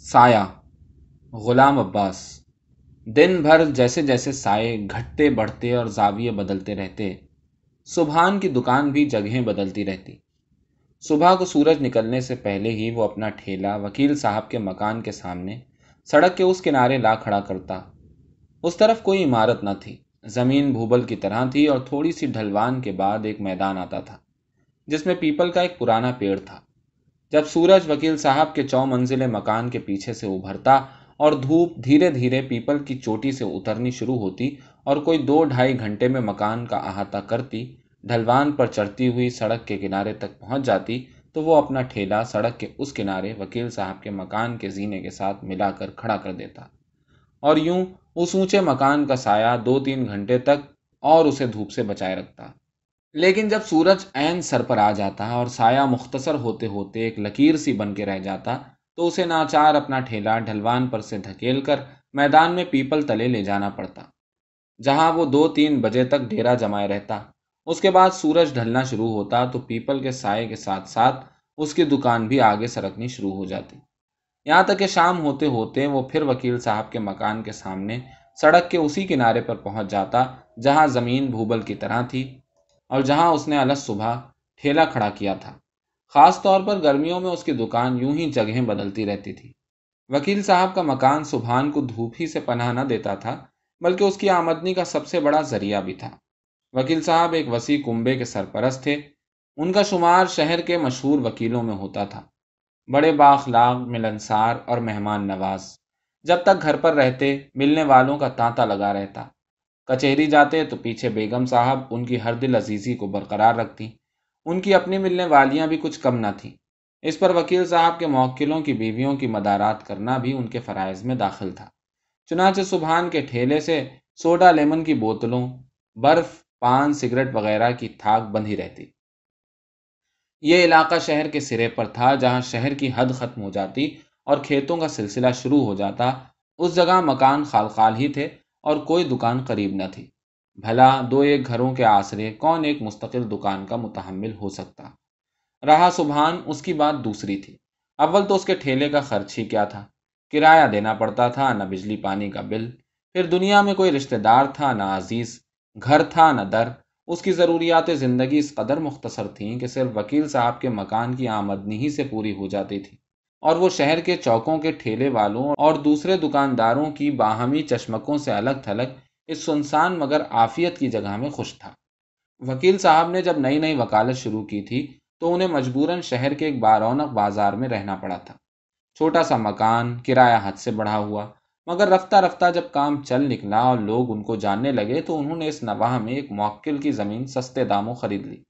سایہ، غلام عباس۔ دن بھر جیسے جیسے سائے گھٹتے بڑھتے اور زاویے بدلتے رہتے، سبحان کی دکان بھی جگہیں بدلتی رہتی۔ صبح کو سورج نکلنے سے پہلے ہی وہ اپنا ٹھیلا وکیل صاحب کے مکان کے سامنے سڑک کے اس کنارے لا کھڑا کرتا۔ اس طرف کوئی عمارت نہ تھی، زمین بھوبل کی طرح تھی اور تھوڑی سی ڈھلوان کے بعد ایک میدان آتا تھا، جس میں پیپل کا ایک پرانا پیڑ تھا۔ جب سورج وکیل صاحب کے چو منزل مکان کے پیچھے سے ابھرتا اور دھوپ دھیرے دھیرے پیپل کی چوٹی سے اترنی شروع ہوتی اور کوئی دو ڈھائی گھنٹے میں مکان کا احاطہ کرتی، ڈھلوان پر چڑھتی ہوئی سڑک کے کنارے تک پہنچ جاتی، تو وہ اپنا ٹھیلا سڑک کے اس کنارے وکیل صاحب کے مکان کے زینے کے ساتھ ملا کر کھڑا کر دیتا۔ اور یوں اس اونچے مکان کا سایہ دو تین گھنٹے تک اور اسے دھوپ سے بچائے رکھتا۔ لیکن جب سورج عین سر پر آ جاتا اور سایہ مختصر ہوتے ہوتے ایک لکیر سی بن کے رہ جاتا، تو اسے ناچار اپنا ٹھیلا ڈھلوان پر سے دھکیل کر میدان میں پیپل تلے لے جانا پڑتا، جہاں وہ دو تین بجے تک ڈیرا جمائے رہتا۔ اس کے بعد سورج ڈھلنا شروع ہوتا تو پیپل کے سائے کے ساتھ ساتھ اس کی دکان بھی آگے سرکنی شروع ہو جاتی۔ یہاں تک کہ شام ہوتے ہوتے وہ پھر وکیل صاحب کے مکان کے سامنے سڑک کے اسی کنارے پر پہنچ جاتا، جہاں زمین بھوبل کی طرح تھی۔ اور جہاں اس نے الگ صبح ٹھیلا کھڑا کیا تھا۔ خاص طور پر گرمیوں میں اس کی دکان یوں ہی جگہیں بدلتی رہتی تھی۔ وکیل صاحب کا مکان سبحان کو دھوپ ہی سے پناہ نہ دیتا تھا، بلکہ اس کی آمدنی کا سب سے بڑا ذریعہ بھی تھا۔ وکیل صاحب ایک وسیع کنبے کے سرپرست تھے۔ ان کا شمار شہر کے مشہور وکیلوں میں ہوتا تھا۔ بڑے باخلاق ملنسار اور مہمان نواز۔ جب تک گھر پر رہتے، ملنے والوں کا تانتا لگا رہتا۔ کچہری جاتے تو پیچھے بیگم صاحب ان کی ہر دل عزیزی کو برقرار رکھتی۔ ان کی اپنی ملنے والیاں بھی کچھ کم نہ تھیں۔ اس پر وکیل صاحب کے موکلوں کی بیویوں کی مدارات کرنا بھی ان کے فرائض میں داخل تھا۔ چنانچہ سبحان کے ٹھیلے سے سوڈا لیمن کی بوتلوں، برف، پان، سگریٹ وغیرہ کی تھاک بندھی رہتی۔ یہ علاقہ شہر کے سرے پر تھا جہاں شہر کی حد ختم ہو جاتی اور کھیتوں کا سلسلہ شروع ہو جاتا۔ اس جگہ مکان خال خال ہی تھے۔ اور کوئی دکان قریب نہ تھی۔ بھلا دو ایک گھروں کے آسرے، کون ایک مستقل دکان کا متحمل ہو سکتا؟ رہا سبحان، اس کی بات دوسری تھی۔ اول تو اس کے ٹھیلے کا خرچ ہی کیا تھا۔ کرایہ دینا پڑتا تھا، نہ بجلی پانی کا بل۔ پھر دنیا میں کوئی رشتہ دار تھا، نہ عزیز۔ گھر تھا، نہ در۔ اس کی ضروریات زندگی اس قدر مختصر تھیں کہ صرف وکیل صاحب کے مکان کی آمدنی ہی سے پوری ہو جاتی تھی۔ اور وہ شہر کے چوکوں کے ٹھیلے والوں اور دوسرے دکانداروں کی باہمی چشمکوں سے الگ تھلگ اس سنسان مگر آفیت کی جگہ میں خوش تھا۔ وکیل صاحب نے جب نئی نئی وکالت شروع کی تھی تو انہیں مجبوراً شہر کے ایک بارونق بازار میں رہنا پڑا تھا۔ چھوٹا سا مکان، کرایہ حد سے بڑھا ہوا، مگر رفتہ رفتہ جب کام چل نکلا اور لوگ ان کو جاننے لگے تو انہوں نے اس نواح میں ایک موکل کی زمین سستے داموں خرید لی۔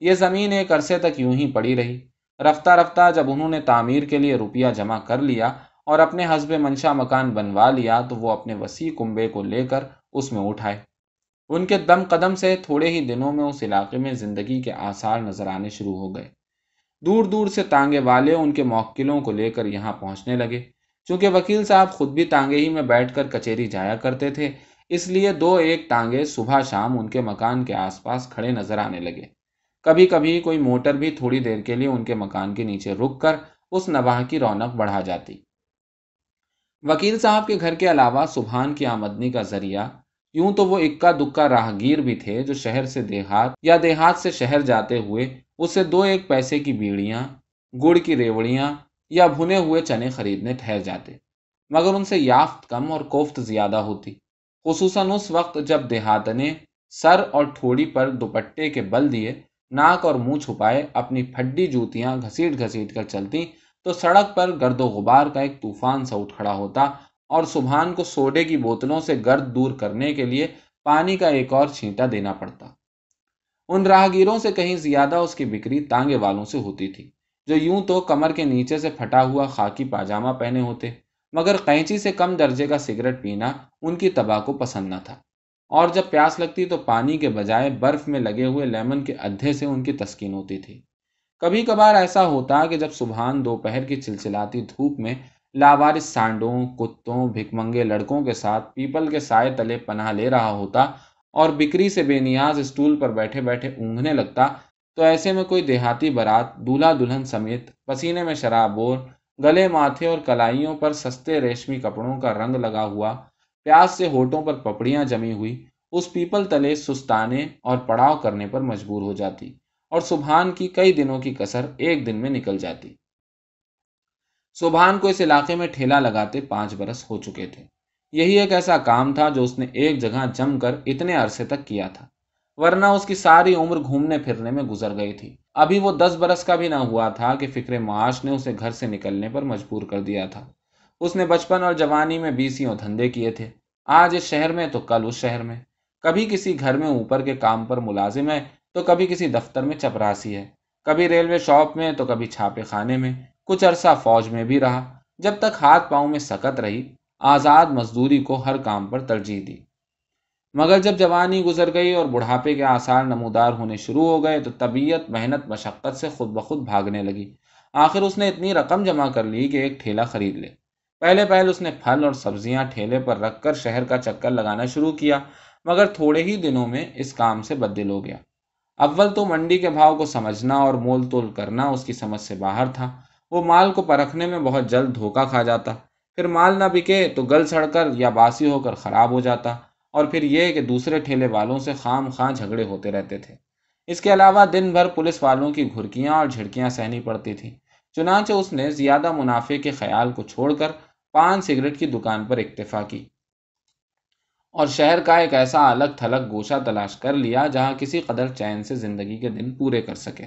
یہ زمین ایک عرصے تک یوں ہی پڑی رہی۔ رفتہ رفتہ جب انہوں نے تعمیر کے لیے روپیہ جمع کر لیا اور اپنے حسب منشا مکان بنوا لیا تو وہ اپنے وسیع کنبے کو لے کر اس میں اٹھائے ان کے دم قدم سے تھوڑے ہی دنوں میں اس علاقے میں زندگی کے آثار نظر آنے شروع ہو گئے۔ دور دور سے تانگے والے ان کے موکلوں کو لے کر یہاں پہنچنے لگے۔ چونکہ وکیل صاحب خود بھی تانگے ہی میں بیٹھ کر کچہری جایا کرتے تھے، اس لیے دو ایک ٹانگے صبح شام ان کے مکان کے آس پاس کھڑے نظر آنے لگے۔ کبھی کبھی کوئی موٹر بھی تھوڑی دیر کے لیے ان کے مکان کے نیچے رک کر اس نواح کی رونق بڑھا جاتی۔ وکیل صاحب کے گھر کے علاوہ سبحان کی آمدنی کا ذریعہ یوں تو وہ اکا دکا راہگیر بھی تھے جو شہر سے دیہات یا دیہات سے شہر جاتے ہوئے اسے دو ایک پیسے کی بیڑیاں، گڑ کی ریوڑیاں یا بھنے ہوئے چنے خریدنے ٹھہر جاتے۔ مگر ان سے یافت کم اور کوفت زیادہ ہوتی۔ خصوصاً اس وقت جب دیہات نے سر اور ٹھوڑی پر دوپٹے کے بل دیے ناک اور منہ چھپائے، اپنی پھڈی جوتیاں گھسیٹ گھسیٹ کر چلتی، تو سڑک پر گرد و غبار کا ایک طوفان سا اٹھ کھڑا ہوتا اور سبحان کو سوڈے کی بوتلوں سے گرد دور کرنے کے لیے پانی کا ایک اور چھینٹا دینا پڑتا۔ ان راہگیروں سے کہیں زیادہ اس کی بکری تانگے والوں سے ہوتی تھی، جو یوں تو کمر کے نیچے سے پھٹا ہوا خاکی پاجامہ پہنے ہوتے، مگر قینچی سے کم درجے کا سگریٹ پینا ان کی تباہ کو پسند نہ تھا۔ اور جب پیاس لگتی تو پانی کے بجائے برف میں لگے ہوئے لیمن کے ادھے سے ان کی تسکین ہوتی تھی۔ کبھی کبھار ایسا ہوتا کہ جب صبحان دوپہر کی چلچلاتی دھوپ میں لاوارس سانڈوں، کتوں، بھکمنگے لڑکوں کے ساتھ پیپل کے سائے تلے پناہ لے رہا ہوتا اور بکری سے بے نیاز اسٹول پر بیٹھے بیٹھے اونگنے لگتا، تو ایسے میں کوئی دیہاتی برات دولہا دلہن سمیت پسینے میں شرابور گلے ماتھے اور کلائیوں پر سستے ریشمی کپڑوں کا رنگ لگا ہوا پیاس سے ہوٹوں پر پپڑیاں جمی ہوئی، اس پیپل تلے سستانے اور پڑاؤ کرنے پر مجبور ہو جاتی اور سبحان کی کئی دنوں کی کسر ایک دن میں نکل جاتی۔ سبحان کو اس علاقے میں ٹھیلا لگاتے پانچ برس ہو چکے تھے۔ یہی ایک ایسا کام تھا جو اس نے ایک جگہ جم کر اتنے عرصے تک کیا تھا، ورنہ اس کی ساری عمر گھومنے پھرنے میں گزر گئی تھی۔ ابھی وہ دس برس کا بھی نہ ہوا تھا کہ فکر معاش نے اسے گھر سے نکلنے پر مجبور کر دیا تھا۔ اس نے بچپن اور جوانی میں بیسیوں دھندے کیے تھے۔ آج اس شہر میں تو کل اس شہر میں۔ کبھی کسی گھر میں اوپر کے کام پر ملازم ہے تو کبھی کسی دفتر میں چپراسی ہے۔ کبھی ریلوے شاپ میں تو کبھی چھاپے خانے میں۔ کچھ عرصہ فوج میں بھی رہا۔ جب تک ہاتھ پاؤں میں سکت رہی، آزاد مزدوری کو ہر کام پر ترجیح دی۔ مگر جب جوانی گزر گئی اور بڑھاپے کے آثار نمودار ہونے شروع ہو گئے تو طبیعت محنت مشقت سے خود بخود بھاگنے لگی۔ آخر اس نے اتنی رقم جمع کر لی کہ ایک ٹھیلا خرید لے۔ پہلے پہل اس نے پھل اور سبزیاں ٹھیلے پر رکھ کر شہر کا چکر لگانا شروع کیا، مگر تھوڑے ہی دنوں میں اس کام سے بدل ہو گیا۔ اول تو منڈی کے بھاؤ کو سمجھنا اور مول تول کرنا اس کی سمجھ سے باہر تھا۔ وہ مال کو پرکھنے میں بہت جلد دھوکہ کھا جاتا۔ پھر مال نہ بکے تو گل سڑ کر یا باسی ہو کر خراب ہو جاتا۔ اور پھر یہ کہ دوسرے ٹھیلے والوں سے خام خاں جھگڑے ہوتے رہتے تھے۔ اس کے علاوہ دن بھر پولیس والوں کی گھرکیاں اور جھڑکیاں سہنی پڑتی تھیں۔ چنانچہ اس نے زیادہ منافع کے خیال کو چھوڑ کر پان سگریٹ کی دکان پر اکتفا کی۔ اور شہر کا ایک ایسا الگ تھلگ گوشہ تلاش کر لیا جہاں کسی قدر چین سے زندگی کے دن پورے کر سکے۔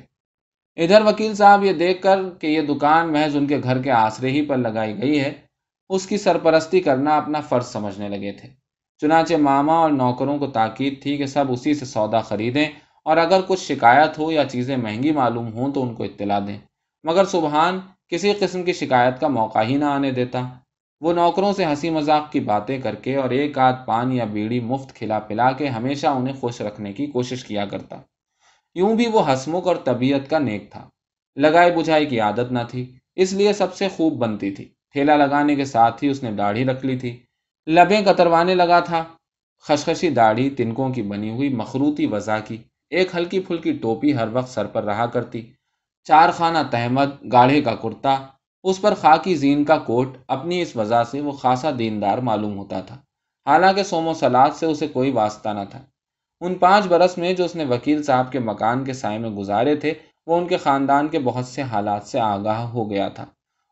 ادھر وکیل صاحب یہ دیکھ کر کہ یہ دکان محض ان کے گھر کے آسرے ہی پر لگائی گئی ہے، اس کی سرپرستی کرنا اپنا فرض سمجھنے لگے تھے۔ چنانچہ ماما اور نوکروں کو تاکید تھی کہ سب اسی سے سودا خریدیں اور اگر کچھ شکایت ہو یا چیزیں مہنگی معلوم ہوں تو ان کو اطلاع دیں۔ مگر سبحان، کسی قسم کی شکایت کا موقع ہی نہ آنے دیتا۔ وہ نوکروں سے ہنسی مذاق کی باتیں کر کے اور ایک آدھ پان یا بیڑی مفت کھلا پلا کے ہمیشہ انہیں خوش رکھنے کی کوشش کیا کرتا۔ یوں بھی وہ ہسمک اور طبیعت کا نیک تھا۔ لگائی بجھائی کی عادت نہ تھی، اس لیے سب سے خوب بنتی تھی۔ ٹھیلا لگانے کے ساتھ ہی اس نے داڑھی رکھ لی تھی۔ لبیں کتروانے لگا تھا۔ خشخشی داڑھی تنکوں کی بنی ہوئی مخروطی وضع کی۔ ایک ہلکی پھلکی ٹوپی ہر وقت سر پر رہا کرتی۔ چار خانہ تحمد گاڑھے کا کرتا۔ اس پر خاکی زین کا کوٹ اپنی اس وجہ سے وہ خاصا دیندار معلوم ہوتا تھا۔ حالانکہ سوم و سلاد سے اسے کوئی واسطہ نہ تھا۔ ان پانچ برس میں جو اس نے وکیل صاحب کے مکان کے سائے میں گزارے تھے، وہ ان کے خاندان کے بہت سے حالات سے آگاہ ہو گیا تھا۔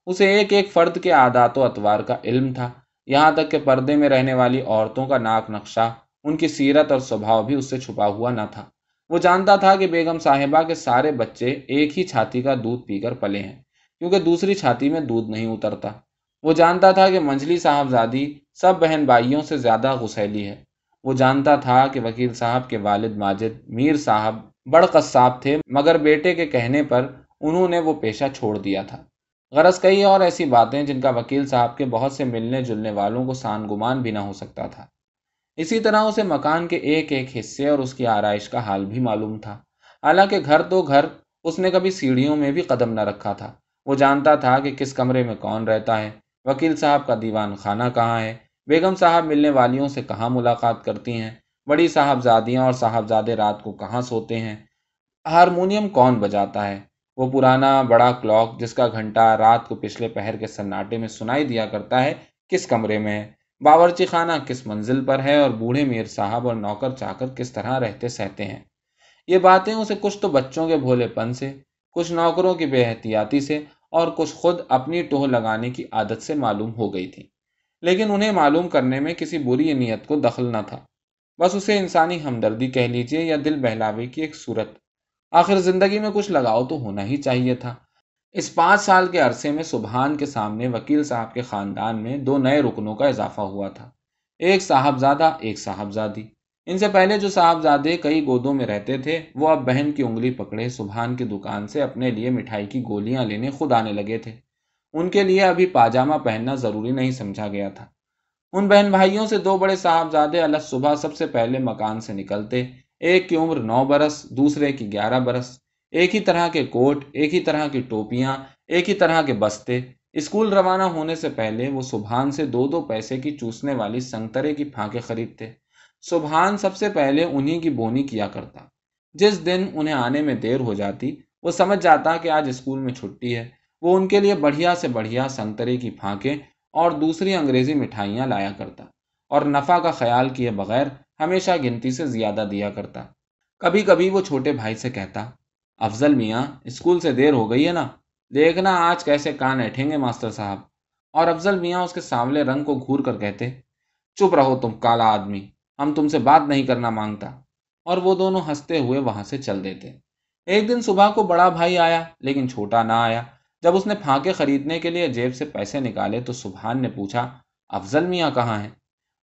اسے ایک ایک فرد کے عادات و اتوار کا علم تھا۔ یہاں تک کہ پردے میں رہنے والی عورتوں کا ناک نقشہ، ان کی سیرت اور سبھاؤ بھی اس سے چھپا ہوا نہ تھا۔ وہ جانتا تھا کہ بیگم صاحبہ کے سارے بچے ایک ہی چھاتی کا دودھ پی کر پلے ہیں۔ کیونکہ دوسری چھاتی میں دودھ نہیں اترتا۔ وہ جانتا تھا کہ منجلی صاحبزادی سب بہن بھائیوں سے زیادہ غسیلی ہے۔ وہ جانتا تھا کہ وکیل صاحب کے والد ماجد میر صاحب بڑ قصاب تھے، مگر بیٹے کے کہنے پر انہوں نے وہ پیشہ چھوڑ دیا تھا۔ غرض کئی اور ایسی باتیں جن کا وکیل صاحب کے بہت سے ملنے جلنے والوں کو سان گمان بھی نہ ہو سکتا تھا۔ اسی طرح اسے مکان کے ایک ایک حصے اور اس کی آرائش کا حال بھی معلوم تھا۔ حالانکہ گھر تو گھر، اس نے کبھی سیڑھیوں میں بھی قدم نہ رکھا تھا۔ وہ جانتا تھا کہ کس کمرے میں کون رہتا ہے۔ وکیل صاحب کا دیوان خانہ کہاں ہے؟ بیگم صاحب ملنے والیوں سے کہاں ملاقات کرتی ہیں؟ بڑی صاحبزادیاں اور صاحبزادے رات کو کہاں سوتے ہیں؟ ہارمونیم کون بجاتا ہے؟ وہ پرانا بڑا کلاک جس کا گھنٹہ رات کو پچھلے پہر کے سناٹے میں سنائی دیا کرتا ہے، کس کمرے میں ہے؟ باورچی خانہ کس منزل پر ہے اور بوڑھے میر صاحب اور نوکر چا کر کس طرح رہتے سہتے ہیں؟ یہ باتیں اسے کچھ تو بچوں کے بھولے پن سے، کچھ نوکروں کی بے احتیاطی سے اور کچھ خود اپنی ٹوہ لگانے کی عادت سے معلوم ہو گئی تھی۔ لیکن انہیں معلوم کرنے میں کسی بری نیت کو دخل نہ تھا۔ بس اسے انسانی ہمدردی کہہ لیجیے یا دل بہلاوے کی ایک صورت۔ آخر زندگی میں کچھ لگاؤ تو ہونا ہی چاہیے تھا۔ اس پانچ سال کے عرصے میں سبحان کے سامنے وکیل صاحب کے خاندان میں دو نئے رکنوں کا اضافہ ہوا تھا۔ ایک صاحبزادہ، ایک صاحبزادی۔ ان سے پہلے جو صاحبزادے کئی گودوں میں رہتے تھے، وہ اب بہن کی انگلی پکڑے، سبحان کی دکان سے اپنے لیے مٹھائی کی گولیاں لینے خود آنے لگے تھے۔ ان کے لیے ابھی پاجامہ پہننا ضروری نہیں سمجھا گیا تھا۔ ان بہن بھائیوں سے دو بڑے صاحبزادے الگ صبح سب سے پہلے مکان سے نکلتے۔ ایک کی عمر نو برس، دوسرے کی گیارہ برس۔ ایک ہی طرح کے کوٹ، ایک ہی طرح کی ٹوپیاں، ایک ہی طرح کے بستے۔ اسکول روانہ ہونے سے پہلے وہ سبحان سے دو دو پیسے کی چوسنے والی سنگترے کی پھانکیں خریدتے۔ سبحان سب سے پہلے انہی کی بونی کیا کرتا۔ جس دن انہیں آنے میں دیر ہو جاتی، وہ سمجھ جاتا کہ آج اسکول میں چھٹی ہے۔ وہ ان کے لیے بڑھیا سے بڑھیا سنگترے کی پھانکیں اور دوسری انگریزی مٹھائیاں لایا کرتا۔ اور نفع کا خیال کیے بغیر ہمیشہ گنتی سے زیادہ دیا کرتا۔ کبھی کبھی وہ چھوٹے بھائی سے کہتا، افضل میاں، اسکول سے دیر ہو گئی ہے نا۔ دیکھنا آج کیسے کان ایٹھیں گے ماسٹر صاحب۔ اور افضل میاں اس کے سامنے رنگ کو گھور کر کہتے، چپ رہو تم کالا آدمی۔ ہم تم سے بات نہیں کرنا مانگتا۔ اور وہ دونوں ہنستے ہوئے وہاں سے چل دیتے۔ ایک دن صبح کو بڑا بھائی آیا، لیکن چھوٹا نہ آیا۔ جب اس نے پھانکے خریدنے کے لیے جیب سے پیسے نکالے تو سبحان نے پوچھا، افضل میاں کہاں ہے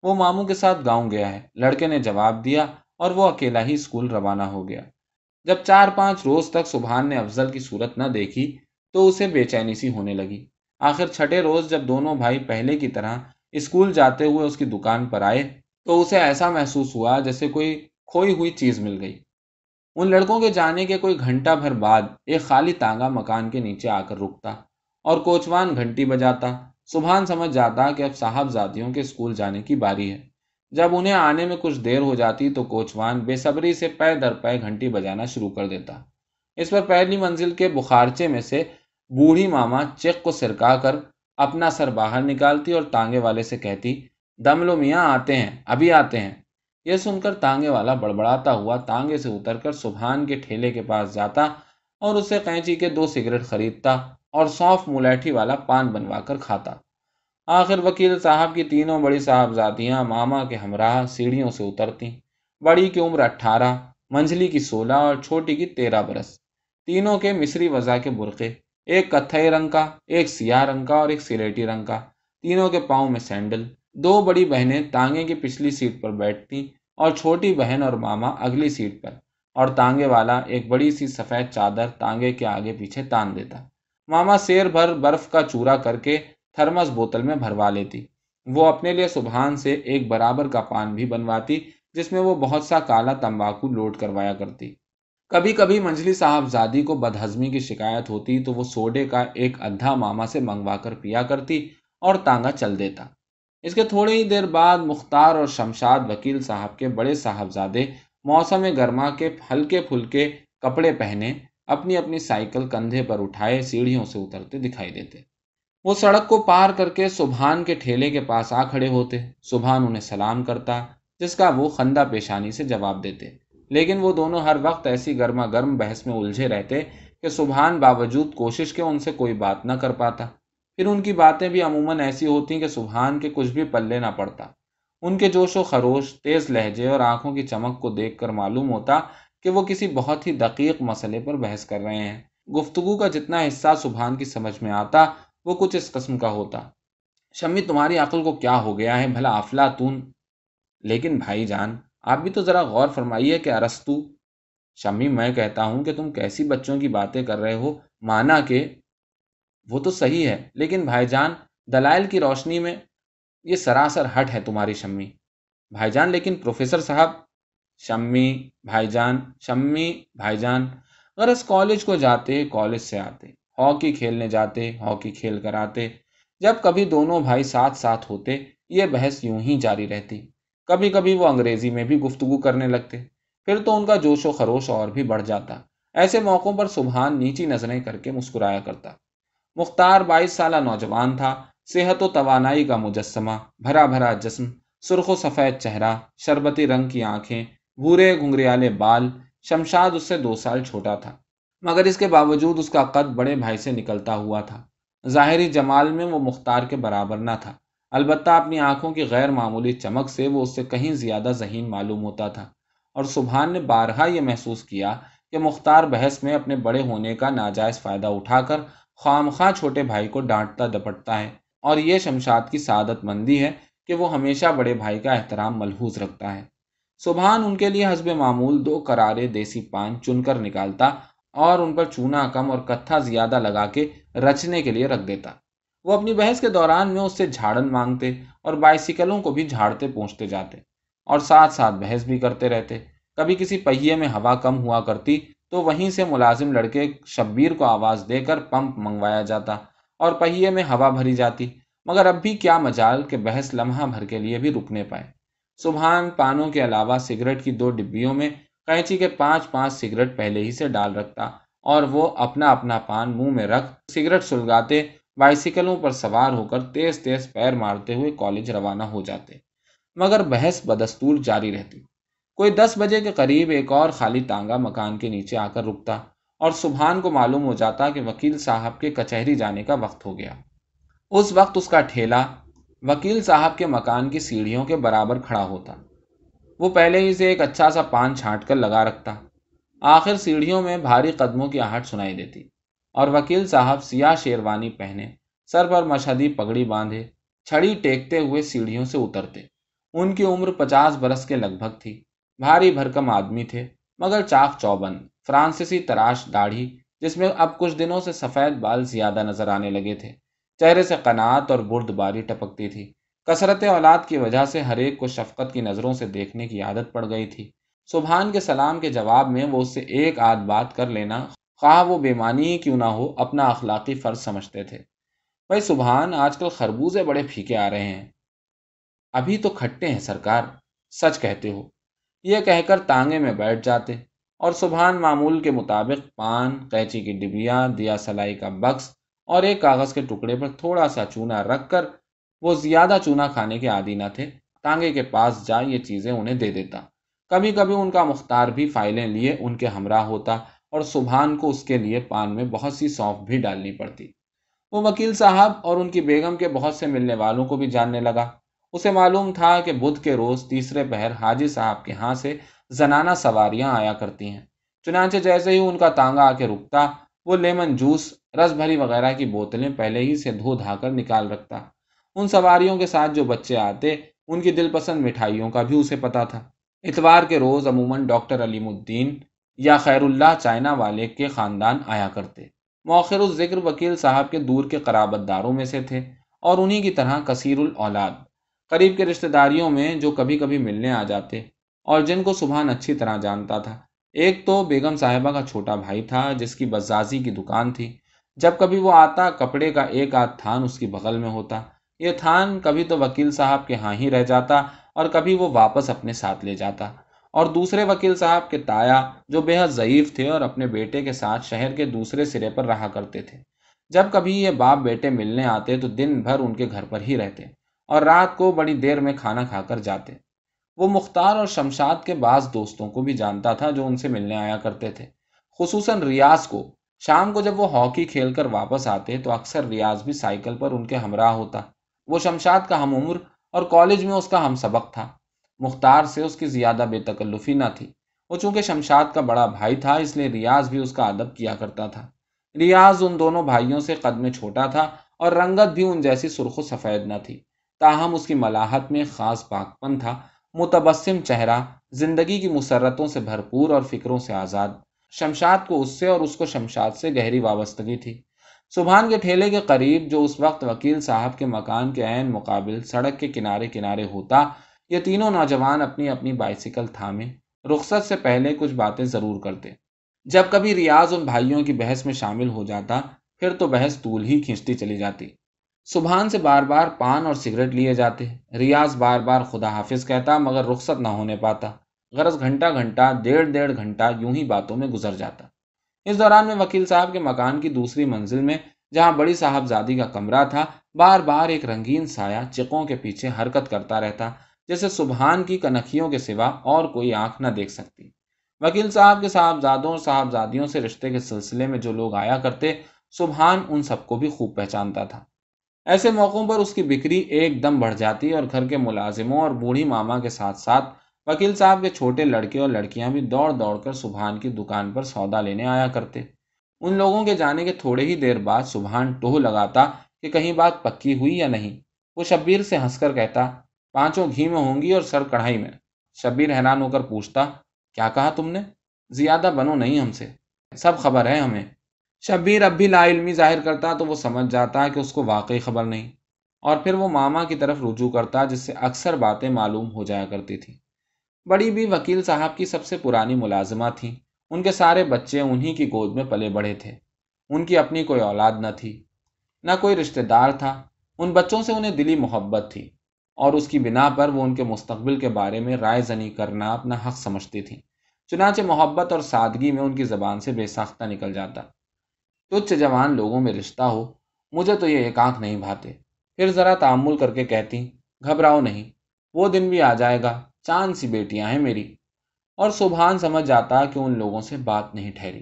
وہ ماموں کے ساتھ گاؤں گیا ہے۔ لڑکے نے جواب دیا اور وہ اکیلا ہی اسکول روانہ ہو گیا۔ جب چار پانچ روز تک سبحان نے افضل کی صورت نہ دیکھی تو اسے بے چینی سی ہونے لگی۔ آخر چھٹے روز جب دونوں بھائی پہلے کی طرح اسکول جاتے ہوئے اس کی دکان پر آئے تو اسے ایسا محسوس ہوا جیسے کوئی کھوئی ہوئی چیز مل گئی۔ ان لڑکوں کے جانے کے کوئی گھنٹہ بھر بعد ایک خالی تانگا مکان کے نیچے آ کر رکتا اور کوچوان گھنٹی بجاتا۔ سبحان سمجھ جاتا کہ اب صاحب زادیوں کے اسکول جانے کی باری ہے۔ جب انہیں آنے میں کچھ دیر ہو جاتی تو کوچوان بے صبری سے پے در پے گھنٹی بجانا شروع کر دیتا۔ اس پر پہلی منزل کے بخارچے میں سے بوڑھی ماما چیک کو سرکا کر اپنا سر باہر نکالتی اور تانگے والے سے کہتی دم لو میاں آتے ہیں، ابھی آتے ہیں۔ یہ سن کر تانگے والا بڑبڑاتا ہوا تانگے سے اتر کر سبحان کے ٹھیلے کے پاس جاتا اور اسے قینچی کے دو سگریٹ خریدتا اور سونف ملیٹھی والا پان بنوا کر کھاتا۔ آخر وکیل صاحب کی تینوں بڑی صاحبزادیاں ماما کے ہمراہ سیڑھیوں سے اترتی۔ بڑی کی عمر اٹھارہ منجلی کی سولہ اور چھوٹی کی تیرہ برس۔ تینوں کے مصری وضع کے برقے ایک کتھئی رنگ کا، ایک سیاہ رنگ کا اور ایک سلیٹی رنگ کا۔ تینوں کے پاؤں میں سینڈل۔ دو بڑی بہنیں تانگے کی پچھلی سیٹ پر بیٹھتی اور چھوٹی بہن اور ماما اگلی سیٹ پر، اور تانگے والا ایک بڑی سی سفید چادر تانگے کے آگے پیچھے تان دیتا۔ ماما سیر بھر برف کا چورا کر کے تھرمس بوتل میں بھروا لیتی۔ وہ اپنے لیے سبحان سے ایک برابر کا پان بھی بنواتی، جس میں وہ بہت سا کالا تمباکو لوڈ کروایا کرتی۔ کبھی کبھی منجلی صاحب زادی کو بدہضمی کی شکایت ہوتی تو وہ سوڈے کا ایک ادھا ماما سے منگوا کر پیا کرتی اور تانگا چل دیتا۔ اس کے تھوڑی ہی دیر بعد مختار اور شمشاد وکیل صاحب کے بڑے صاحبزادے موسم گرما کے ہلکے پھلکے کپڑے پہنے اپنی اپنی سائیکل کندھے پر اٹھائے سیڑھیوں سے اترتے دکھائی دیتے۔ وہ سڑک کو پار کر کے سبحان کے ٹھیلے کے پاس آ کھڑے ہوتے۔ سبحان انہیں سلام کرتا، جس کا وہ خندہ پیشانی سے جواب دیتے۔ لیکن وہ دونوں ہر وقت ایسی گرما گرم بحث میں الجھے رہتے کہ سبحان باوجود کوشش کے ان سے کوئی بات نہ کر پاتا۔ پھر ان کی باتیں بھی عموماً ایسی ہوتی کہ سبحان کے کچھ بھی پلے نہ پڑتا۔ ان کے جوش و خروش، تیز لہجے اور آنکھوں کی چمک کو دیکھ کر معلوم ہوتا کہ وہ کسی بہت ہی دقیق مسئلے پر بحث کر رہے ہیں۔ گفتگو کا جتنا حصہ سبحان کی سمجھ میں آتا، وہ کچھ اس قسم کا ہوتا۔ شمی، تمہاری عقل کو کیا ہو گیا ہے؟ بھلا افلاطون۔ لیکن بھائی جان، آپ بھی تو ذرا غور فرمائیے کہ ارستو شمی، میں کہتا ہوں کہ تم کیسی بچوں کی باتیں کر رہے ہو؟ مانا کہ وہ تو صحیح ہے، لیکن بھائی جان، دلائل کی روشنی میں یہ سراسر ہٹ ہے تمہاری شمی۔ بھائی جان، لیکن پروفیسر صاحب، شمی، بھائی جان، شمی، بھائی جان غرض کالج کو جاتے، کالج سے آتے، ہاکی کھیلنے جاتے، ہاکی کھیل کر آتے، جب کبھی دونوں بھائی ساتھ ساتھ ہوتے، یہ بحث یوں ہی جاری رہتی۔ کبھی کبھی وہ انگریزی میں بھی گفتگو کرنے لگتے، پھر تو ان کا جوش و خروش اور بھی بڑھ جاتا۔ ایسے موقعوں پر سبحان نیچی نظریں کر کے مسکرایا کرتا۔ مختار بائیس سالہ نوجوان تھا، صحت و توانائی کا مجسمہ، بھرا بھرا جسم، سرخ و سفید چہرہ، شربتی رنگ کی آنکھیں، بھورے گھنگریالے بال، شمشاد اس سے دو سال چھوٹا تھا۔ مگر اس کے باوجود اس کا قد بڑے بھائی سے نکلتا ہوا تھا۔ ظاہری جمال میں وہ مختار کے برابر نہ تھا۔ البتہ اپنی آنکھوں کی غیر معمولی چمک سے وہ اس سے کہیں زیادہ ذہین معلوم ہوتا تھا۔ اور سبحان نے بارہا یہ محسوس کیا کہ مختار بحث میں اپنے بڑے ہونے کا ناجائز فائدہ اٹھا کر خام خواہ چھوٹے بھائی کو ڈانٹتا دپٹتا ہے اور یہ شمشاد کی سعادت مندی ہے کہ وہ ہمیشہ بڑے بھائی کا احترام ملحوظ رکھتا ہے۔ سبحان ان کے لیے حسب معمول دو کرارے دیسی پان چن کر نکالتا اور ان پر چونا کم اور کتھا زیادہ لگا کے رچنے کے لیے رکھ دیتا۔ وہ اپنی بحث کے دوران میں اس سے جھاڑن مانگتے اور بائسیکلوں کو بھی جھاڑتے پہنچتے جاتے اور ساتھ ساتھ بحث بھی کرتے رہتے۔ کبھی کسی پہیے میں ہوا کم ہوا کرتی تو وہیں سے ملازم لڑکے شبیر کو آواز دے کر پمپ منگوایا جاتا اور پہیے میں ہوا بھری جاتی، مگر اب بھی کیا مجال کہ بحث لمحہ بھر کے لیے بھی رکنے پائے۔ سبحان پانوں کے علاوہ سگریٹ کی دو ڈبیوں میں قینچی کے پانچ پانچ سگریٹ پہلے ہی سے ڈال رکھتا اور وہ اپنا اپنا پان منہ میں رکھ سگریٹ سلگاتے، بائسیکلوں پر سوار ہو کر تیز تیز پیر مارتے ہوئے کالج روانہ ہو جاتے۔ مگر بحث بدستور جاری رہتی۔ کوئی دس بجے کے قریب ایک اور خالی تانگا مکان کے نیچے آ کر رکتا اور سبحان کو معلوم ہو جاتا کہ وکیل صاحب کے کچہری جانے کا وقت ہو گیا۔ اس وقت اس کا ٹھیلا وکیل صاحب کے مکان کی سیڑھیوں کے برابر کھڑا ہوتا۔ وہ پہلے ہی سے ایک اچھا سا پان چھانٹ کر لگا رکھتا۔ آخر سیڑھیوں میں بھاری قدموں کی آہٹ سنائی دیتی اور وکیل صاحب سیاہ شیروانی پہنے، سر پر مشہدی پگڑی باندھے، چھڑی ٹیکتے ہوئے سیڑھیوں سے اترتے۔ ان کی عمر پچاس برس کے لگ بھگ تھی۔ بھاری بھرکم آدمی تھے، مگر چاک چوبند فرانسیسی تراش داڑھی، جس میں اب کچھ دنوں سے سفید بال زیادہ نظر آنے لگے تھے۔ چہرے سے قناعت اور برد باری ٹپکتی تھی۔ کثرت اولاد کی وجہ سے ہر ایک کو شفقت کی نظروں سے دیکھنے کی عادت پڑ گئی تھی۔ سبحان کے سلام کے جواب میں وہ اس سے ایک آدھ بات کر لینا، خواہ وہ بیمانی ہی کیوں نہ ہو اپنا اخلاقی فرض سمجھتے تھے۔ بھائی سبحان، آج کل خربوزے بڑے پھیکے آ رہے ہیں۔ ابھی تو کھٹے ہیں سرکار، سچ کہتے ہو۔ یہ کہہ کر تانگے میں بیٹھ جاتے اور سبحان معمول کے مطابق پان قینچی کی ڈبیا دیا سلائی کا بکس اور ایک کاغذ کے ٹکڑے پر تھوڑا سا چونا رکھ کر وہ زیادہ چونا کھانے کے عادی نہ تھے۔ تانگے کے پاس جا یہ چیزیں انہیں دے دیتا۔ کبھی کبھی ان کا مختار بھی فائلیں لیے ان کے ہمراہ ہوتا اور سبحان کو اس کے لیے پان میں بہت سی سونف بھی ڈالنی پڑتی۔ وہ وکیل صاحب اور ان کی بیگم کے بہت سے ملنے والوں کو بھی جاننے لگا۔ اسے معلوم تھا کہ بدھ کے روز تیسرے پہر حاجی صاحب کے ہاں سے زنانہ سواریاں آیا کرتی ہیں۔ چنانچہ جیسے ہی ان کا تانگا آ کے رکتا، وہ لیمن جوس، رس بھری وغیرہ کی بوتلیں پہلے ہی سے دھو دھا کر نکال رکھتا۔ ان سواریوں کے ساتھ جو بچے آتے، ان کی دل پسند مٹھائیوں کا بھی اسے پتا تھا۔ اتوار کے روز عموماً ڈاکٹر علیم الدین یا خیر اللہ چائنا والے کے خاندان آیا کرتے۔ موخر الذکر وکیل صاحب کے دور کے قرابت داروں میں سے تھے اور انہی کی طرح کثیر الاولاد۔ قریب کے رشتہ داریوں میں جو کبھی کبھی ملنے آ جاتے اور جن کو سبحان اچھی طرح جانتا تھا۔ ایک تو بیگم صاحبہ کا چھوٹا بھائی تھا جس کی بزازی کی دکان تھی۔ جب کبھی وہ آتا کپڑے کا ایک آدھ تھان اس کی بغل میں ہوتا۔ یہ تھان کبھی تو وکیل صاحب کے ہاں ہی رہ جاتا اور کبھی وہ واپس اپنے ساتھ لے جاتا۔ اور دوسرے وکیل صاحب کے تایا جو بے حد ضعیف تھے اور اپنے بیٹے کے ساتھ شہر کے دوسرے سرے پر رہا کرتے تھے۔ جب کبھی یہ باپ بیٹے ملنے آتے تو دن بھر ان کے گھر پر ہی رہتے۔ اور رات کو بڑی دیر میں کھانا کھا کر جاتے۔ وہ مختار اور شمشاد کے بعض دوستوں کو بھی جانتا تھا جو ان سے ملنے آیا کرتے تھے۔ خصوصاً ریاض کو۔ شام کو جب وہ ہاکی کھیل کر واپس آتے تو اکثر ریاض بھی سائیکل پر ان کے ہمراہ ہوتا۔ وہ شمشاد کا ہم عمر اور کالج میں اس کا ہم سبق تھا۔ مختار سے اس کی زیادہ بے تکلفی نہ تھی۔ وہ چونکہ شمشاد کا بڑا بھائی تھا، اس لیے ریاض بھی اس کا ادب کیا کرتا تھا۔ ریاض ان دونوں بھائیوں سے قد میں چھوٹا تھا اور رنگت بھی ان جیسی سرخ و سفید نہ تھی۔ تاہم اس کی ملاحت میں خاص پاک پن تھا، متبسم چہرہ، زندگی کی مسرتوں سے بھرپور اور فکروں سے آزاد۔ شمشاد کو اس سے اور اس کو شمشاد سے گہری وابستگی تھی۔ سبحان کے ٹھیلے کے قریب جو اس وقت وکیل صاحب کے مکان کے عین مقابل سڑک کے کنارے کنارے ہوتا، یہ تینوں نوجوان اپنی اپنی بائسیکل تھامے، رخصت سے پہلے کچھ باتیں ضرور کرتے۔ جب کبھی ریاض ان بھائیوں کی بحث میں شامل ہو جاتا، پھر تو بحث طول ہی کھینچتی چلی جاتی۔ سبحان سے بار بار پان اور سگریٹ لیے جاتے ریاض بار بار خدا حافظ کہتا، مگر رخصت نہ ہونے پاتا۔ غرض گھنٹہ گھنٹہ، ڈیڑھ ڈیڑھ گھنٹہ یوں ہی باتوں میں گزر جاتا۔ اس دوران میں وکیل صاحب کے مکان کی دوسری منزل میں، جہاں بڑی صاحب زادی کا کمرہ تھا، بار بار ایک رنگین سایہ چکوں کے پیچھے حرکت کرتا رہتا، جیسے سبحان کی کنکھیوں کے سوا اور کوئی آنکھ نہ دیکھ سکتی۔ وکیل صاحب کے صاحبزادوں اور صاحبزادیوں سے رشتے کے سلسلے میں جو لوگ آیا کرتے، سبحان ان سب کو بھی خوب پہچانتا تھا۔ ایسے موقعوں پر اس کی بکری ایک دم بڑھ جاتی اور گھر کے ملازموں اور بوڑھی ماما کے ساتھ ساتھ وکیل صاحب کے چھوٹے لڑکے اور لڑکیاں بھی دوڑ دوڑ کر سبحان کی دکان پر سودا لینے آیا کرتے۔ ان لوگوں کے جانے کے تھوڑے ہی دیر بعد سبحان ٹوہ لگاتا کہ کہیں بات پکی ہوئی یا نہیں۔ وہ شبیر سے ہنس کر کہتا، پانچوں گھی میں ہوں گی اور سر کڑھائی میں۔ شبیر حیران ہو کر پوچھتا، کیا کہا تم نے؟ زیادہ بنو نہیں ہم سے۔ سب خبر ہے ہمیں۔ شبیر اب بھی لا علمی ظاہر کرتا تو وہ سمجھ جاتا کہ اس کو واقعی خبر نہیں۔ اور پھر وہ ماما کی طرف رجوع کرتا جس سے اکثر باتیں معلوم ہو جایا کرتی تھی بڑی بھی وکیل صاحب کی سب سے پرانی ملازمہ تھیں۔ ان کے سارے بچے انہی کی گود میں پلے بڑھے تھے۔ ان کی اپنی کوئی اولاد نہ تھی، نہ کوئی رشتہ دار تھا۔ ان بچوں سے انہیں دلی محبت تھی۔ اور اس کی بنا پر وہ ان کے مستقبل کے بارے میں رائے زنی کرنا اپنا حق سمجھتی تھیں۔ چنانچہ محبت اور سادگی میں ان کی زبان سے بے ساختہ نکل جاتا۔ تچ جوان لوگوں میں رشتہ ہو، مجھے تو یہ ایک آنکھ نہیں بھاتے۔ پھر ذرا تعمل کر کے کہتی، گھبراؤ نہیں، وہ دن بھی آ جائے گا، چاند سی بیٹیاں ہیں میری۔ اور سبحان سمجھ جاتا کہ ان لوگوں سے بات نہیں ٹھہری۔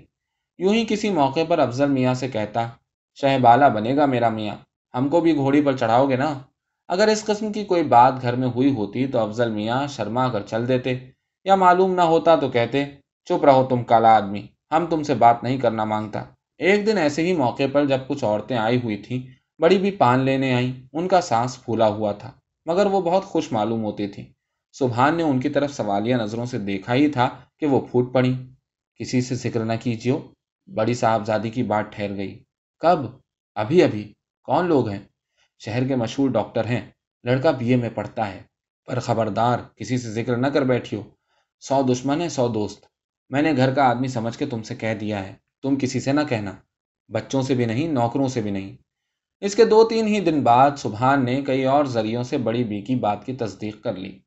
یوں ہی کسی موقع پر افضل میاں سے کہتا، شہ بالا بنے گا میرا میاں، ہم کو بھی گھوڑی پر چڑھاؤ گے نا؟ اگر اس قسم کی کوئی بات گھر میں ہوئی ہوتی تو افضل میاں شرما کر چل دیتے، یا معلوم نہ ہوتا تو کہتے، چپ رہو تم کالا آدمی، ہم تم سے بات نہیں کرنا مانگتا۔ ایک دن ایسے ہی موقع پر جب کچھ عورتیں آئی ہوئی تھیں، بڑی بھی پان لینے آئیں، ان کا سانس پھولا ہوا تھا، مگر وہ بہت خوش معلوم ہوتی تھیں سبحان نے ان کی طرف سوالیہ نظروں سے دیکھا ہی تھا کہ وہ پھوٹ پڑی کسی سے ذکر نہ کیجیے بڑی صاحبزادی کی بات ٹھہر گئی۔ کب؟ ابھی ابھی۔ کون لوگ ہیں؟ شہر کے مشہور ڈاکٹر ہیں۔ لڑکا بی اے میں پڑھتا ہے۔ پر خبردار، کسی سے ذکر نہ کر بیٹھیو۔ سو دشمن ہے سو دوست۔ میں نے گھر کا آدمی سمجھ کے تم سے کہہ دیا ہے۔ تم کسی سے نہ کہنا، بچوں سے بھی نہیں، نوکروں سے بھی نہیں۔ اس کے دو تین ہی دن بعد سبحان نے کئی اور ذریعوں سے بڑی بی کی بات کی تصدیق کر لی۔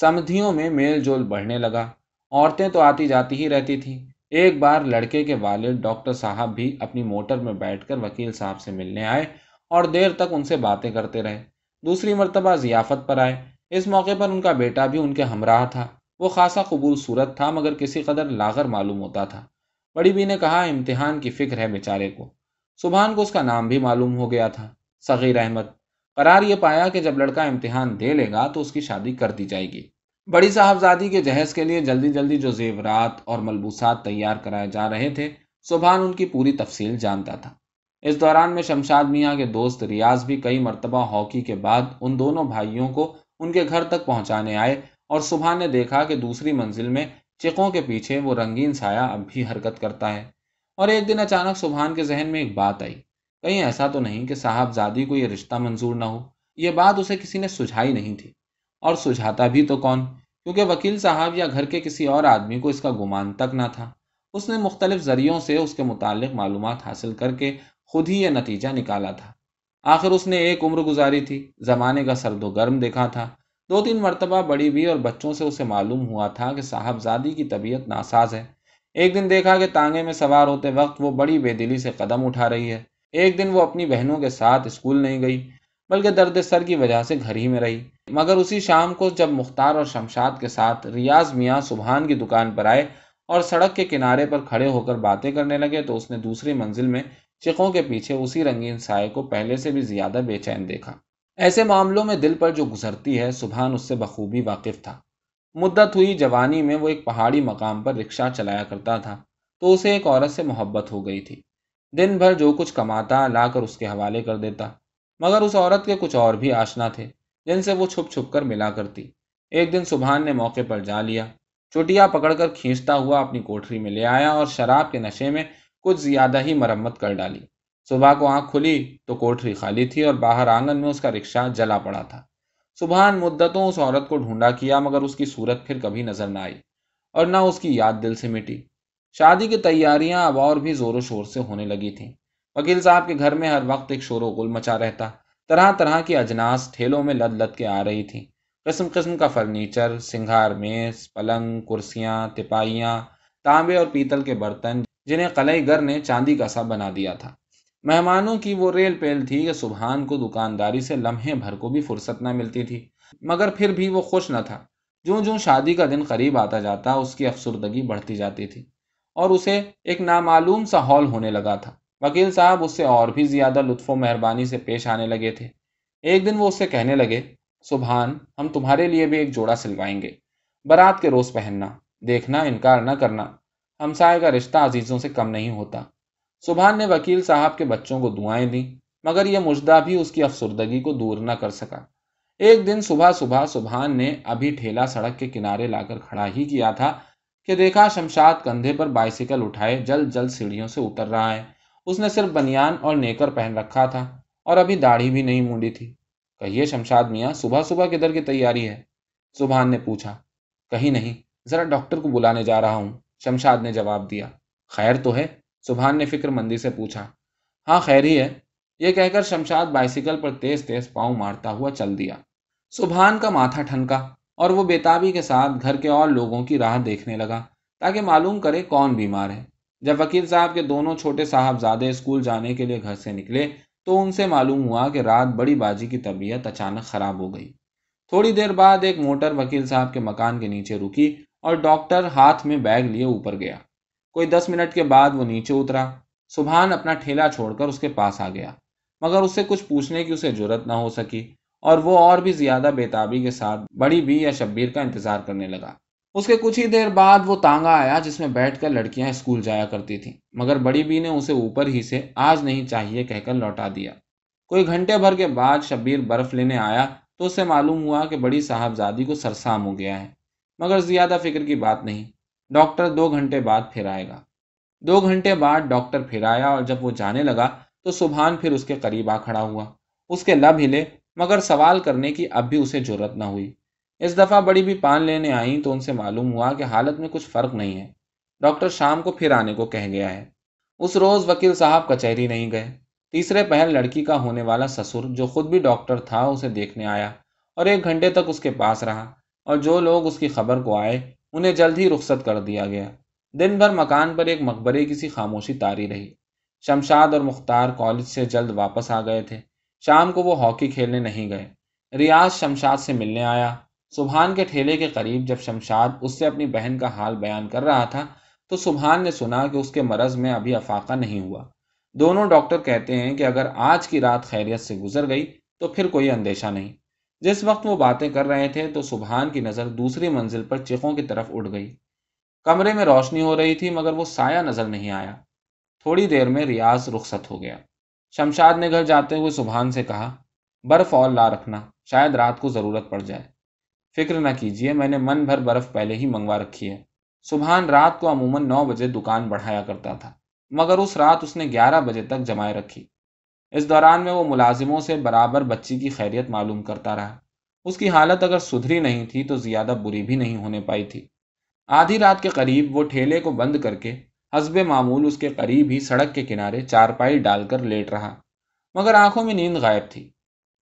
سمدھیوں میں میل جول بڑھنے لگا۔ عورتیں تو آتی جاتی ہی رہتی تھیں۔ ایک بار لڑکے کے والد ڈاکٹر صاحب بھی اپنی موٹر میں بیٹھ کر وکیل صاحب سے ملنے آئے اور دیر تک ان سے باتیں کرتے رہے۔ دوسری مرتبہ ضیافت پر آئے۔ اس موقع پر ان کا بیٹا بھی ان کے ہمراہ تھا۔ وہ خاصا قبول صورت تھا، مگر کسی قدر لاغر معلوم ہوتا تھا۔ بڑی بی نے کہا، امتحان کی فکر ہے بیچارے کو۔ سبحان کو اس کا نام بھی معلوم ہو گیا تھا۔ صغیر احمد، قرار یہ پایا کہ جب لڑکا امتحان دے لے گا تو اس کی شادی کر دی جائے گی۔ بڑی صاحبزادی کے جہیز کے لیے جلدی جلدی جو زیورات اور ملبوسات تیار کرائے جا رہے تھے، سبحان ان کی پوری تفصیل جانتا تھا۔ اس دوران میں شمشاد میاں کے دوست ریاض بھی کئی مرتبہ ہاکی کے بعد ان دونوں بھائیوں کو ان کے گھر تک پہنچانے آئے اور سبحان نے دیکھا کہ دوسری منزل میں چکوں کے پیچھے وہ رنگین سایہ اب بھی حرکت کرتا ہے۔ اور ایک دن اچانک سبحان کے ذہن میں ایک بات آئی۔ کہیں ایسا تو نہیں کہ صاحب زادی کو یہ رشتہ منظور نہ ہو۔ یہ بات اسے کسی نے سجھائی نہیں تھی۔ اور سجھاتا بھی تو کون؟ کیونکہ وکیل صاحب یا گھر کے کسی اور آدمی کو اس کا گمان تک نہ تھا۔ اس نے مختلف ذریعوں سے اس کے متعلق معلومات حاصل کر کے خود ہی یہ نتیجہ نکالا تھا۔ آخر اس نے ایک عمر گزاری تھی۔ زمانے کا سرد و گرم دیکھا تھا۔ دو تین مرتبہ بڑی بھی اور بچوں سے اسے معلوم ہوا تھا کہ صاحب زادی کی طبیعت ناساز ہے۔ ایک دن دیکھا کہ تانگے میں سوار ہوتے وقت وہ بڑی بے دلی سے قدم اٹھا رہی ہے۔ ایک دن وہ اپنی بہنوں کے ساتھ اسکول نہیں گئی، بلکہ درد سر کی وجہ سے گھر ہی میں رہی۔ مگر اسی شام کو جب مختار اور شمشاد کے ساتھ ریاض میاں سبحان کی دکان پر آئے اور سڑک کے کنارے پر کھڑے ہو کر باتیں کرنے لگے تو اس نے دوسری منزل میں چکوں کے پیچھے اسی رنگین سائے کو پہلے سے بھی زیادہ بے چین دیکھا۔ ایسے معاملوں میں دل پر جو گزرتی ہے، سبحان اس سے بخوبی واقف تھا۔ مدت ہوئی جوانی میں وہ ایک پہاڑی مقام پر رکشہ چلایا کرتا تھا، تو اسے ایک عورت سے محبت ہو گئی تھی۔ دن بھر جو کچھ کماتا، لا کر اس کے حوالے کر دیتا۔ مگر اس عورت کے کچھ اور بھی آشنا تھے، جن سے وہ چھپ چھپ کر ملا کرتی۔ ایک دن سبحان نے موقع پر جا لیا۔ چوٹیا پکڑ کر کھینچتا ہوا اپنی کوٹری میں لے آیا اور شراب کے نشے میں کچھ زیادہ ہی مرمت کر ڈالی۔ صبح کو آنکھ کھلی تو کوٹری خالی تھی اور باہر آنگن میں اس کا رکشہ جلا پڑا تھا۔ سبحان مدتوں اس عورت کو ڈھونڈا کیا مگر اس کی صورت پھر کبھی نظر نہ آئی اور نہ اس کی یاد دل سے مٹی۔ شادی کی تیاریاں اب اور بھی زور و شور سے ہونے لگی تھیں۔ وکیل صاحب کے گھر میں ہر وقت ایک شور و گل مچا رہتا۔ طرح طرح کی اجناس ٹھیلوں میں لد لد کے آ رہی تھیں۔ قسم قسم کا فرنیچر، سنگھار میز، پلنگ، کرسیاں، تپائیاں، تانبے اور پیتل کے برتن، جنہیں قلعی گر نے چاندی کا سا بنا دیا تھا۔ مہمانوں کی وہ ریل پیل تھی کہ سبحان کو دکانداری سے لمحے بھر کو بھی فرصت نہ ملتی تھی۔ مگر پھر بھی وہ خوش نہ تھا۔ جو جو شادی کا دن قریب آتا جاتا، اس کی افسردگی بڑھتی جاتی تھی اور اسے ایک نامعلوم سا ہال ہونے لگا تھا۔ وکیل صاحب اس سے اور بھی زیادہ لطف و مہربانی سے پیش آنے لگے تھے۔ ایک دن وہ اس سے کہنے لگے، سبحان، ہم تمہارے لیے بھی ایک جوڑا سلوائیں گے۔ برات کے روز پہننا، دیکھنا، انکار نہ کرنا۔ ہمسائے کا رشتہ عزیزوں سے کم نہیں ہوتا۔ سبحان نے وکیل صاحب کے بچوں کو دعائیں دیں، مگر یہ مجدہ بھی اس کی افسردگی کو دور نہ کر سکا۔ ایک دن صبح صبح سبحان نے ابھی ٹھیلا سڑک کے کنارے لا کر کھڑا ہی کیا تھا کہ دیکھا شمشاد کندھے پر بائسیکل اٹھائے جلد جلد سیڑھیوں سے اتر رہا ہے۔ اس نے صرف بنیان اور نیکر پہن رکھا تھا اور ابھی داڑھی بھی نہیں مونڈی تھی۔ کہیے شمشاد میاں، صبح صبح کدھر کی تیاری ہے؟ سبحان نے پوچھا۔ کہیں نہیں، ذرا ڈاکٹر کو بلانے جا رہا ہوں۔ شمشاد نے جواب دیا۔ خیر تو ہے۔ سبحان نے فکر مندی سے پوچھا ہاں خیر ہی ہے۔ یہ کہہ کر شمشاد بائسیکل پر تیز تیز پاؤں مارتا ہوا چل دیا۔ سبحان کا ماتھا ٹھنکا اور وہ بیتابی کے ساتھ گھر کے اور لوگوں کی راہ دیکھنے لگا تاکہ معلوم کرے کون بیمار ہے۔ جب وکیل صاحب کے دونوں چھوٹے صاحب زیادہ اسکول جانے کے لیے گھر سے نکلے تو ان سے معلوم ہوا کہ رات بڑی باجی کی طبیعت اچانک خراب ہو گئی۔ تھوڑی دیر بعد ایک موٹر وکیل صاحب کے مکان کے نیچے رکی اور ڈاکٹر ہاتھ میں بیگ لیے اوپر گیا۔ کوئی دس منٹ کے بعد وہ نیچے اترا۔ سبحان اپنا ٹھیلا چھوڑ کر اس کے پاس آ گیا، مگر اس سے کچھ پوچھنے کی اسے ضرورت نہ ہو سکی اور وہ اور بھی زیادہ بےتابی کے ساتھ بڑی بی یا شبیر کا انتظار کرنے لگا۔ اس کے کچھ ہی دیر بعد وہ تانگا آیا جس میں بیٹھ کر لڑکیاں اسکول جایا کرتی تھیں، مگر بڑی بی نے اسے اوپر ہی سے آج نہیں چاہیے کہہ کر لوٹا دیا۔ کوئی گھنٹے بھر کے بعد شبیر برف لینے آیا تو اس سے معلوم ہوا کہ بڑی صاحبزادی کو سرسام ہو گیا ہے، مگر زیادہ فکر کی بات نہیں۔ ڈاکٹر دو گھنٹے بعد پھر آئے گا۔ دو گھنٹے بعد ڈاکٹر پھر آیا اور جب وہ جانے لگا تو سبحان پھر اس کے قریب آ کھڑا ہوا۔ اس کے لب ہلے، مگر سوال کرنے کی اب بھی اسے ضرورت نہ ہوئی۔ اس دفعہ بڑی بھی پان لینے آئیں تو ان سے معلوم ہوا کہ حالت میں کچھ فرق نہیں ہے۔ ڈاکٹر شام کو پھر آنے کو کہہ گیا ہے۔ اس روز وکیل صاحب کچہری نہیں گئے۔ تیسرے پہل لڑکی کا ہونے والا سسر جو خود بھی ڈاکٹر تھا، اسے دیکھنے آیا اور ایک گھنٹے تک اس کے پاس رہا۔ اور جو لوگ اس کی خبر کو آئے انہیں جلد ہی رخصت کر دیا گیا۔ دن بھر مکان پر ایک مقبرے کی سی خاموشی تاری رہی۔ شمشاد اور مختار کالج سے جلد واپس آ گئے تھے۔ شام کو وہ ہاکی کھیلنے نہیں گئے۔ ریاض شمشاد سے ملنے آیا۔ سبحان کے ٹھیلے کے قریب جب شمشاد اس سے اپنی بہن کا حال بیان کر رہا تھا، تو سبحان نے سنا کہ اس کے مرض میں ابھی افاقہ نہیں ہوا۔ دونوں ڈاکٹر کہتے ہیں کہ اگر آج کی رات خیریت سے گزر گئی تو پھر کوئی اندیشہ نہیں۔ جس وقت وہ باتیں کر رہے تھے تو سبحان کی نظر دوسری منزل پر چیخوں کی طرف اٹھ گئی۔ کمرے میں روشنی ہو رہی تھی مگر وہ سایہ نظر نہیں آیا۔ تھوڑی دیر میں ریاض رخصت ہو گیا۔ شمشاد نے گھر جاتے ہوئے سبحان سے کہا، برف اور لا رکھنا، شاید رات کو ضرورت پڑ جائے۔ فکر نہ کیجیے میں نے من بھر برف پہلے ہی منگوا رکھی ہے۔ سبحان رات کو عموماً نو بجے دکان بڑھایا کرتا تھا، مگر اس رات اس نے گیارہ بجے تک جمائے رکھی۔ اس دوران میں وہ ملازموں سے برابر بچی کی خیریت معلوم کرتا رہا۔ اس کی حالت اگر سدھری نہیں تھی تو زیادہ بری بھی نہیں ہونے پائی تھی۔ آدھی رات کے قریب وہ ٹھیلے کو بند کر کے حسب معمول اس کے قریب ہی سڑک کے کنارے چارپائی ڈال کر لیٹ رہا۔ مگر آنکھوں میں نیند غائب تھی۔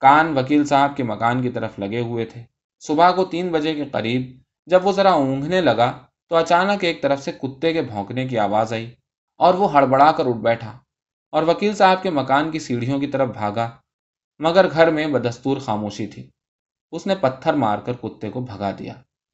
کان وکیل صاحب کے مکان کی طرف لگے ہوئے تھے۔ صبح کو تین بجے کے قریب جب وہ ذرا اونگنے لگا تو اچانک ایک طرف سے کتے کے بھونکنے کی آواز آئی اور وہ ہڑبڑا کر اٹھ بیٹھا۔ اور وکیل صاحب کے مکان کی سیڑھیوں کی طرف بھاگا، مگر گھر میں بدستور خاموشی تھی۔ اس نے پتھر مار کر کتے کو بھگا دیا۔